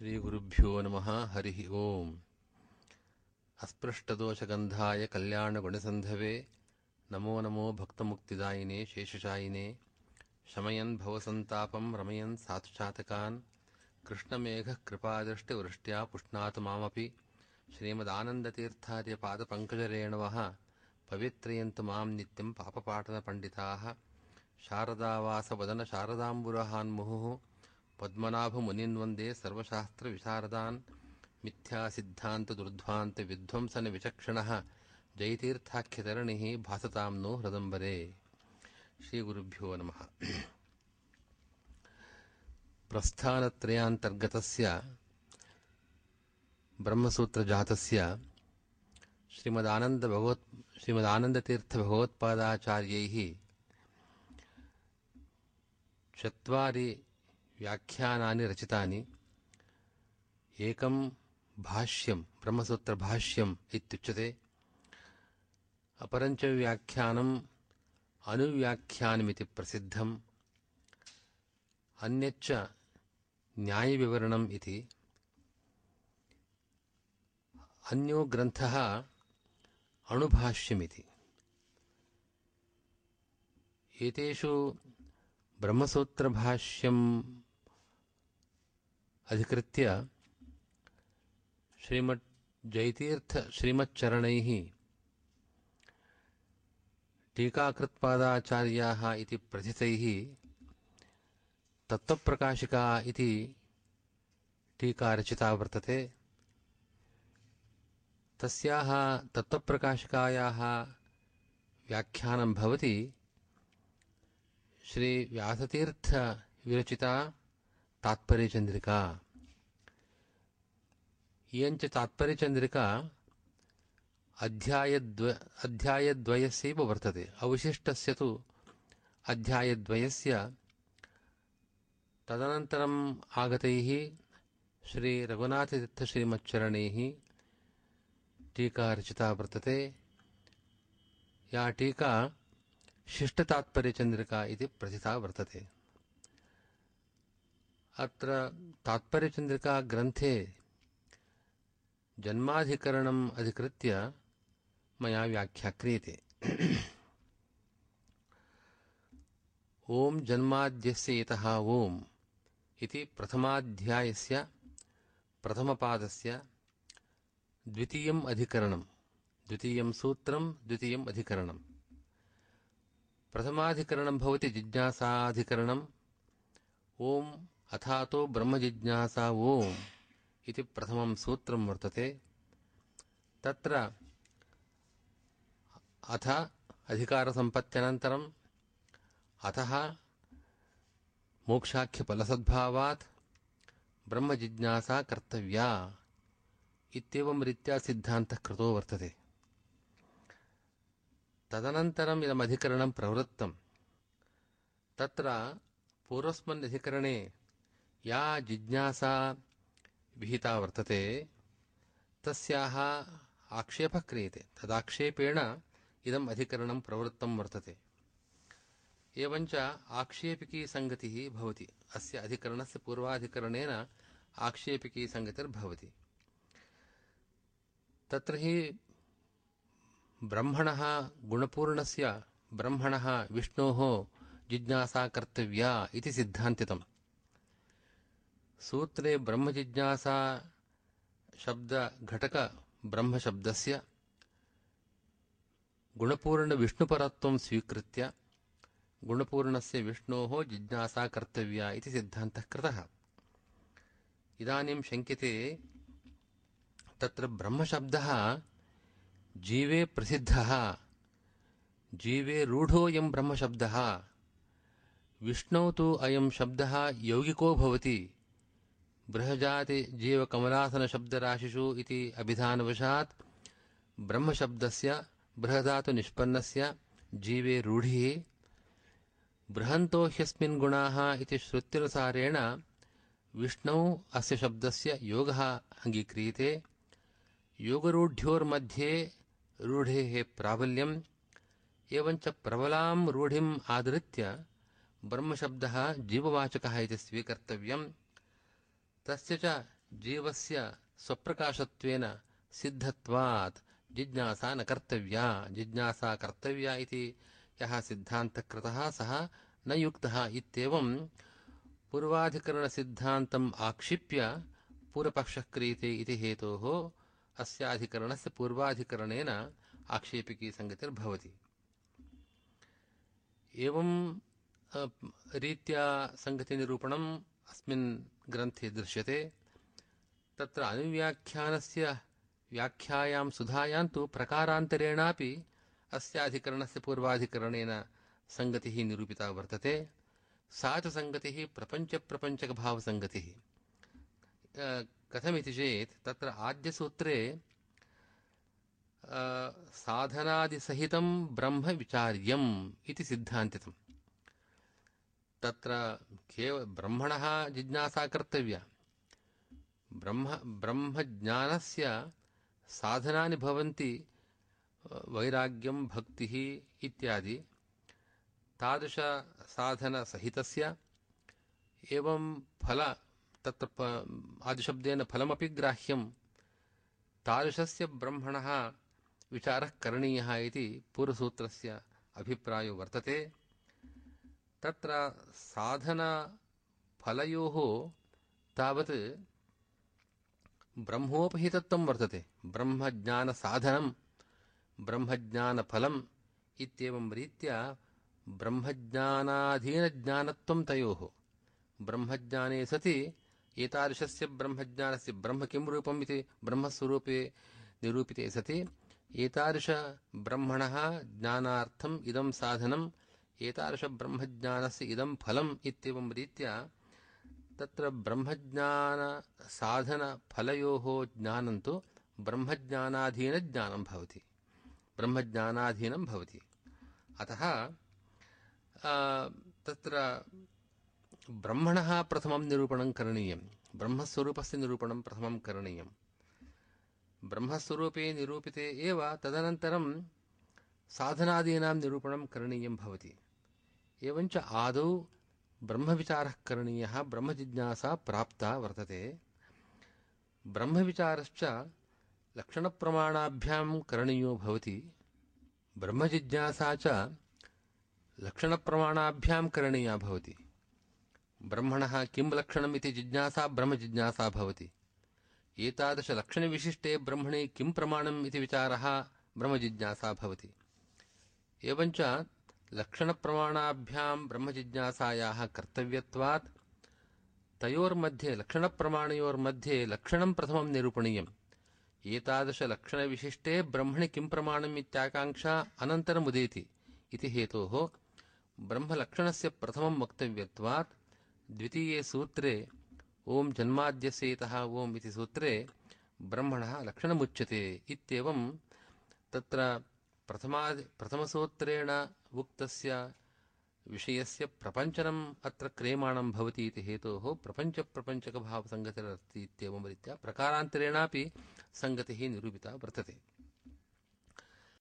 శ్రీగురుభ్యో నమ హరి ఓం అస్పృష్టదోషగంధాయ కళ్యాణగుణసంధవే నమో నమో భక్తముక్తిదాయినే శేషశాయినే శమయన్ భవసంతాపం రమయన్ సాతుచాతకాన్ కృష్ణమేఘ కృపాదృష్టివృష్ట్యా పుష్ణాతు మామపి శ్రీమదానందతీర్థార్య పాదపంకజరేణవ పవిత్రయంతు మాం నిత్యం పాపపాటన పండితా శారదావాసవదన శారదాంబురహాన్ముహు पद्मनाभमुनिन्वन्दे सर्वशास्त्रविशारदान् मिथ्यासिद्धान्तदुर्ध्वान्तविध्वंसनविचक्षणः जयतीर्थाख्यतरणिः भासतां नो हृदम्बरे। श्रीगुरुभ्यो नमः। प्रस्थानत्रयान्तर्गतस्य ब्रह्मसूत्रजातस्य श्रीमदानन्दभगवत् श्रीमदानन्दतीर्थभगवत्पादाचार्यैः चत्वारि व्याख्यानानि रचितानि एकं भाष्यं, ब्रह्मसूत्रभाष्यम् इत्युच्यते। अपरञ्च व्याख्यानम् अनुव्याख्यानमिति प्रसिद्धम्। अन्यच्च न्यायविवरणम् इति। अन्यो ग्रन्थः अणुभाष्यमिति। एतेषु ब्रह्मसूत्रभाष्यम् अधिकृत्य श्रीमत् जयतीर्थ श्रीमच्चरणैः टीकाकृत्पादाचार्याः इति प्रथितैः तत्त्वप्रकाशिका इति टीका रचिता वर्तते। तस्याः तत्त्वप्रकाशिकायाः व्याख्यानं भवति श्रीव्यासतीर्थविरचिता तात्पर्यचन्द्रिका इयञ्च तात्पर्यचन्द्रिका अध्यायद्व, अध्यायद्वयस्यैव वर्तते। अवशिष्टस्य तु अध्यायद्वयस्य तदनन्तरम् आगतैः श्रीरघुनाथतीर्थश्रीमच्चरणैः टीका रचिता वर्तते। या टीका शिष्टतात्पर्यचन्द्रिका इति प्रथिता वर्तते। अत्र तात्पर्यचन्द्रिका ग्रन्थे जन्माधिकरणम् अधिकृत्य मया व्याख्या क्रियते। ॐ जन्माद्यस्य यतः ॐ इति प्रथमाध्यायस्य प्रथमपादस्य द्वितीयम् अधिकरणं द्वितीयं सूत्रं द्वितीयम् अधिकरणम्। प्रथमाधिकरणं भवति जिज्ञासाधिकरणम्। ॐ अथातो ब्रह्मजिज्ञासा ॐ इति प्रथमं सूत्रं वर्तते। तत्र अथ अधिकारसम्पत्त्यनन्तरम् अतः मोक्षाख्यफलसद्भावात् ब्रह्मजिज्ञासा कर्तव्या इत्येवं रीत्या सिद्धान्तः कृतो वर्तते। तदनन्तरम् इदमधिकरणं प्रवृत्तं। तत्र पूर्वस्मिन् अधिकरणे या जिज्ञासा विहिता वर्तते, तस्याः आक्षेपः क्रियते। तदाक्षेपेण इदम् अधिकरणं प्रवृत्तं वर्तते। एवञ्च आक्षेपिकी सङ्गतिः भवति। अस्य अधिकरणस्य पूर्वाधिकरणेन आक्षेपिकी सङ्गतिर्भवति तत्र हि ब्रह्मणः गुणपूर्णस्य ब्रह्मणः विष्णोः जिज्ञासा कर्तव्या इति सिद्धान्तितम्। सूत्रे ब्रह्मजिज्ञासा शब्दघटकब्रह्मशब्दस्य गुणपूर्णविष्णुपरत्वं स्वीकृत्य गुणपूर्णस्य विष्णोः जिज्ञासा कर्तव्या इति सिद्धान्तः कृतः। इदानीं शङ्क्यते तत्र ब्रह्मशब्दः जीवे प्रसिद्धः, जीवे रूढोऽयं ब्रह्मशब्दः, विष्णौ तु अयं शब्दः यौगिको भवति। बृहजातिजीवकमलासनशब्दराशिषु इति अभिधानवशात् ब्रह्मशब्दस्य, बृहधातुनिष्पन्नस्य, जीवे रूढिः बृहन्तो ह्यस्मिन् गुणाः इति श्रुत्यनुसारेण विष्णौ अस्य शब्दस्य योगः अङ्गीक्रियते। योगरूढ्योर्मध्ये रूढेः प्राबल्यम्, एवञ्च प्रबलां रूढिम् आधृत्य ब्रह्मशब्दः जीववाचकः इति स्वीकर्तव्यम्। तस्य च जीवस्य स्वप्रकाशत्वेन सिद्धत्वात्। जिज्ञासा न कर्तव्या। जिज्ञासा कर्तव्या इति यः सिद्धान्तः कृतः सः न युक्तः इत्येवं पूर्वाधिकरणसिद्धान्तम् आक्षिप्य पूर्वपक्षः क्रियते इति हेतोः अस्याधिकरणस्य पूर्वाधिकरणेन आक्षेपिकी सङ्गतिर्भवति एवं रीत्या सङ्गतिनिरूपणम् अस्मिन् ग्रन्थे दृश्यते। तत्र अनुव्याख्यानस्य व्याख्यायां सुधायां तु प्रकारान्तरेणापि अस्याधिकरणस्य पूर्वाधिकरणेन सङ्गतिः निरूपिता वर्तते। सा च सङ्गतिः प्रपञ्चप्रपञ्चकभावसङ्गतिः कथमिति चेत् तत्र आद्यसूत्रे साधनादिसहितं ब्रह्म विचार्यम् इति सिद्धान्तितम्। तत्र केव ब्रह्मणः जिज्ञासा कर्तव्या। ब्रह्म, ब्रह्मज्ञानस्य साधनानि भवन्ति, वैराग्यं, भक्तिः इत्यादि। तादृशसाधनसहितस्य एवं फल, तत्र आदिशब्देन फलमपि ग्राह्यं। तादृशस्य ब्रह्मणः विचारः करणीयः इति पूर्वसूत्रस्य अभिप्रायो वर्तते। तत्र साधनफलयोः तावत् ब्रह्मोपहितत्वं वर्तते ब्रह्मज्ञानसाधनं ब्रह्मज्ञानफलम् इत्येवं रीत्या ब्रह्मज्ञानाधीनज्ञानत्वं तयोः ब्रह्मज्ञाने सति एतादृशस्य ब्रह्मज्ञानस्य ब्रह्म किं रूपम् इति ब्रह्मस्वरूपे निरूपिते सति एतादृशब्रह्मणः ज्ञानार्थम् इदं साधनम् एतादृशब्रह्मज्ञानस्य इदं फलम् इत्येवं रीत्या तत्र ब्रह्मज्ञानसाधनफलयोः ज्ञानं तु ब्रह्मज्ञानाधीनज्ञानं भवति ब्रह्मज्ञानाधीनं भवति अतः तत्र ब्रह्मणः प्रथमं निरूपणं करणीयं ब्रह्मस्वरूपस्य निरूपणं प्रथमं करणीयं ब्रह्मस्वरूपे निरूपिते एव तदनन्तरं साधनादीनां निरूपणं करणीयं भवति एवञ्च आदौ ब्रह्मविचारः करणीयः ब्रह्मजिज्ञासा प्राप्ता वर्तते। ब्रह्मविचारश्च लक्षणप्रमाणाभ्यां करणीयो भवति। ब्रह्मजिज्ञासा च लक्षणप्रमाणाभ्यां करणीया भवति। ब्रह्मणः किं लक्षणम् इति जिज्ञासा ब्रह्मजिज्ञासा भवति। एतादृशलक्षणविशिष्टे ब्रह्मणे किं प्रमाणम् इति विचारः ब्रह्मजिज्ञासा भवति। एवञ्च लक्षणप्रमाणाभ्यां ब्रह्मजिज्ञासायाः कर्तव्यत्वात्, तयोर्मध्ये लक्षणप्रमाणयोर्मध्ये लक्षणं प्रथमं निरूपणीयम्। एतादृशलक्षणविशिष्टे ब्रह्मणि किं प्रमाणम् इत्याकाङ्क्षा अनन्तरमुदेति इति हेतोः ब्रह्मलक्षणस्य प्रथमं वक्तव्यत्वात्, द्वितीये सूत्रे ओम् जन्माद्यस्येतः ओम् इति सूत्रे ब्रह्मणः लक्षणमुच्यते। इत्येवं तत्र प्रथमा प्रथमसूत्रेण उक्तस्य विषयस्य प्रपञ्चनम् अत्र क्रियमाणं भवति इति हेतोः प्रपञ्चप्रपञ्चकभावसङ्गतिरस्ति इत्येवं रीत्या प्रकारान्तरेणापि सङ्गतिः निरूपिता वर्तते।